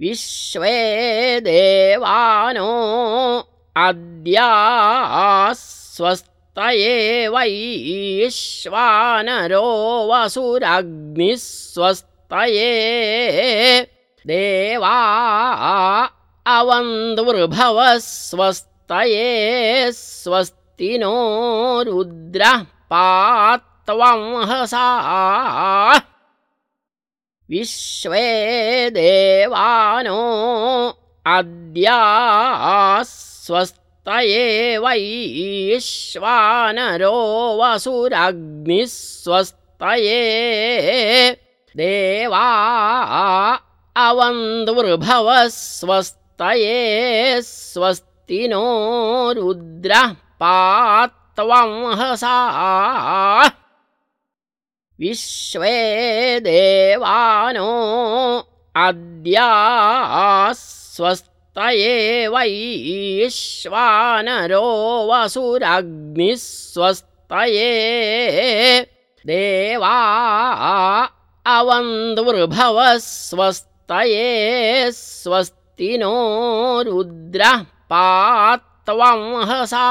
विश्वे देवानो अद्या स्वस्तये वैश्वानरो वसुरग्निः स्वस्तये देवा अवन्द्वृभवः स्वस्तये स्वस्ति नो रुद्रः पात्वंहसा विश्वे देवानो अद्या स्वस्तये वैश्वानरो वसुरग्निः स्वस्तये देवा अवन्द्वृभवः स्वस्तये स्वस्ति नो रुद्रः पात्वंहसा विश्वे देवानो अद्या स्वस्तये वैश्वानरो वसुरग्निः स्वस्तये देवा अवन्द्वृभवः स्वस्तये स्वस्ति नो रुद्रः पात्वंहसा